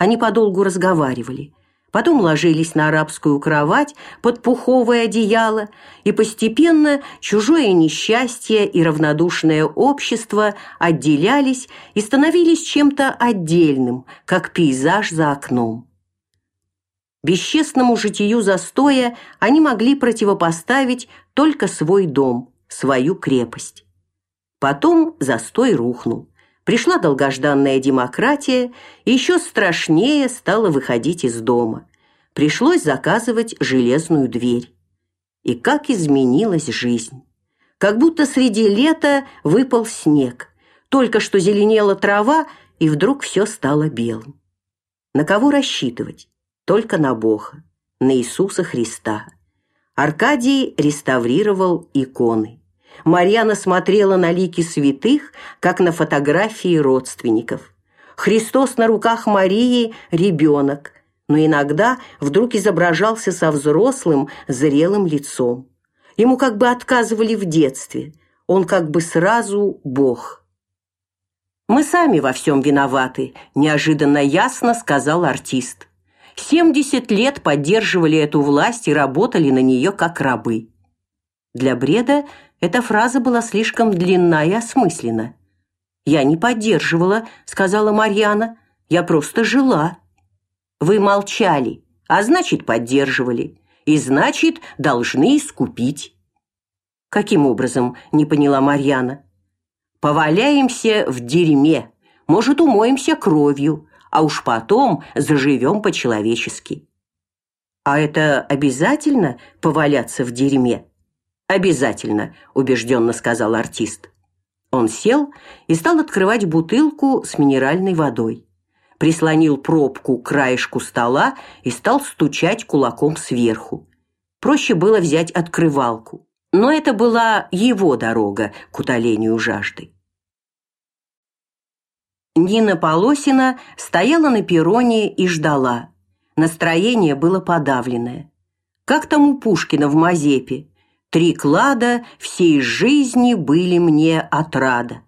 Они подолгу разговаривали. Потом ложились на арабскую кровать под пуховое одеяло, и постепенно чужое несчастье и равнодушное общество отделялись и становились чем-то отдельным, как пейзаж за окном. Бесчестному житию застоя они могли противопоставить только свой дом, свою крепость. Потом застой рухнул. Пришла долгожданная демократия, и еще страшнее стало выходить из дома. Пришлось заказывать железную дверь. И как изменилась жизнь. Как будто среди лета выпал снег. Только что зеленела трава, и вдруг все стало белым. На кого рассчитывать? Только на Бога, на Иисуса Христа. Аркадий реставрировал иконы. Марьяна смотрела на лики святых, как на фотографии родственников. Христос на руках Марии ребенок, но иногда вдруг изображался со взрослым, зрелым лицом. Ему как бы отказывали в детстве. Он как бы сразу Бог. Мы сами во всем виноваты, неожиданно ясно сказал артист. Семьдесят лет поддерживали эту власть и работали на нее как рабы. Для Бреда эта фраза была слишком длинна и осмысленна. «Я не поддерживала», — сказала Марьяна. «Я просто жила». «Вы молчали, а значит, поддерживали. И значит, должны искупить». «Каким образом?» — не поняла Марьяна. «Поваляемся в дерьме, может, умоемся кровью, а уж потом заживем по-человечески». «А это обязательно поваляться в дерьме?» Обязательно, убежденно сказал артист. Он сел и стал открывать бутылку с минеральной водой. Прислонил пробку к краешку стола и стал стучать кулаком сверху. Проще было взять открывалку, но это была его дорога к утолению жажды. Нина Полосина стояла на перроне и ждала. Настроение было подавленное. Как там у Пушкина в Мазепе? Три клада всей жизни были мне отрада.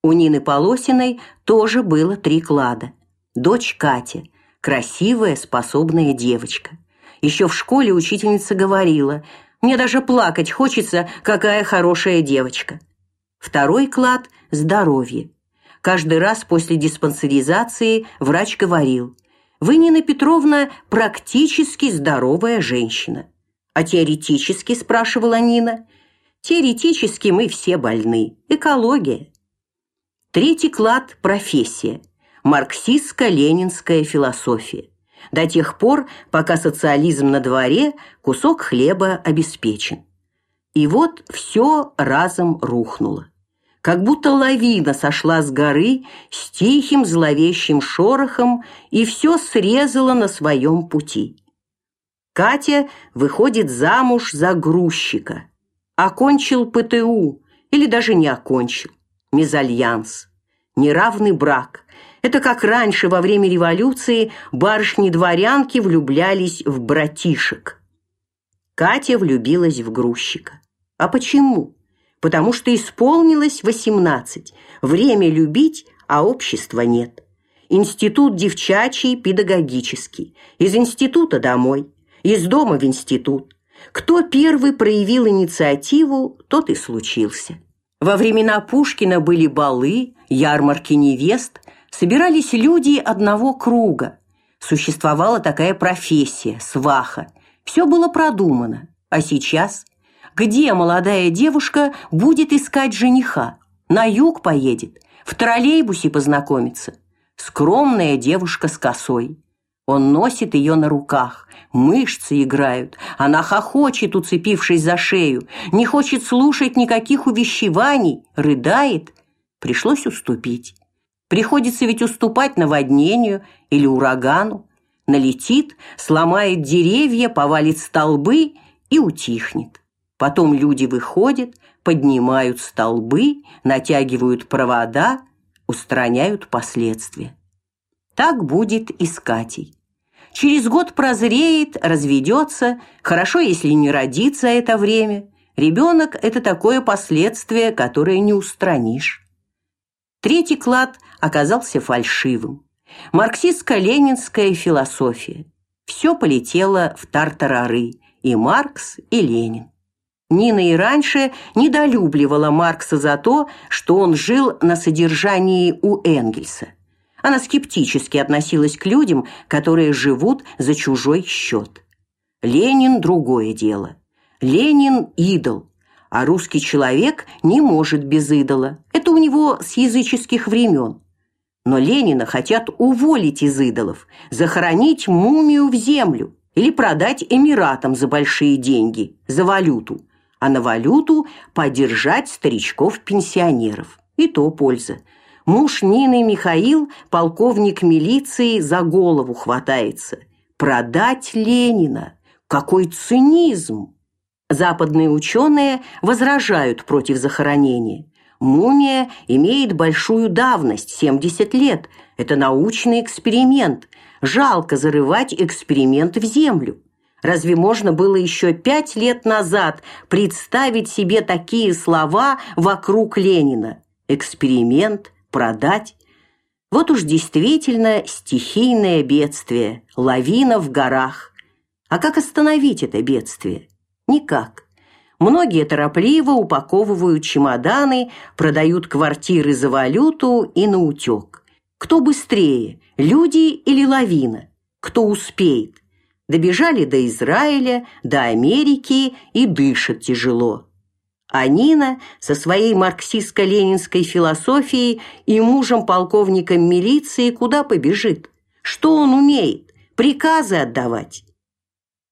У Нины Полосиной тоже было три клада. Дочь Катя, красивая, способная девочка. Еще в школе учительница говорила: "Мне даже плакать хочется, какая хорошая девочка". Второй клад здоровье. Каждый раз после диспансеризации врач говорил: "Вы, Нина Петровна, практически здоровая женщина". А теоретически, спрашивала Нина. Теоретически мы все больны. Экология. Третий клад профессия. Марксистско-ленинская философия. До тех пор, пока социализм на дворе, кусок хлеба обеспечен. И вот все разом рухнуло. Как будто лавина сошла с горы с тихим зловещим шорохом и все срезала на своем пути. Катя выходит замуж за грузчика. Окончил ПТУ или даже не окончил. Мезальянс. Неравный брак. Это как раньше во время революции барышни-дворянки влюблялись в братишек. Катя влюбилась в грузчика. А почему? Потому что исполнилось восемнадцать. Время любить, а общества нет. Институт девчачий педагогический. Из института домой из дома в институт. Кто первый проявил инициативу, тот и случился. Во времена Пушкина были балы, ярмарки невест, собирались люди одного круга. Существовала такая профессия сваха. Все было продумано. А сейчас где молодая девушка будет искать жениха? На юг поедет, в троллейбусе познакомится. Скромная девушка с косой. Он носит ее на руках, мышцы играют, она хохочет, уцепившись за шею, не хочет слушать никаких увещеваний, рыдает. Пришлось уступить. Приходится ведь уступать наводнению или урагану. Налетит, сломает деревья, повалит столбы и утихнет. Потом люди выходят, поднимают столбы, натягивают провода, устраняют последствия. Так будет и с Катей. Через год прозреет, разведется, хорошо, если не родится это время. Ребенок – это такое последствие, которое не устранишь. Третий клад оказался фальшивым. Марксистско-ленинская философия. Все полетело в тартарары, и Маркс, и Ленин. Нина и раньше недолюбливала Маркса за то, что он жил на содержании у Энгельса. Она скептически относилась к людям, которые живут за чужой счет. Ленин другое дело. Ленин идол, а русский человек не может без идола. Это у него с языческих времен. Но Ленина хотят уволить из идолов, захоронить мумию в землю или продать эмиратам за большие деньги, за валюту, а на валюту поддержать старичков-пенсионеров. И то польза. Муж Нины Михаил, полковник милиции, за голову хватается. Продать Ленина. Какой цинизм! Западные ученые возражают против захоронения. Мумия имеет большую давность 70 лет. Это научный эксперимент. Жалко зарывать эксперимент в землю. Разве можно было еще пять лет назад представить себе такие слова вокруг Ленина? Эксперимент, продать. Вот уж действительно стихийное бедствие, лавина в горах. А как остановить это бедствие? Никак. Многие торопливо упаковывают чемоданы, продают квартиры за валюту и на утек. Кто быстрее, люди или лавина? Кто успеет? Добежали до Израиля, до Америки и дышат тяжело. А Нина со своей марксистско-ленинской философией и мужем полковником милиции куда побежит? Что он умеет? Приказы отдавать.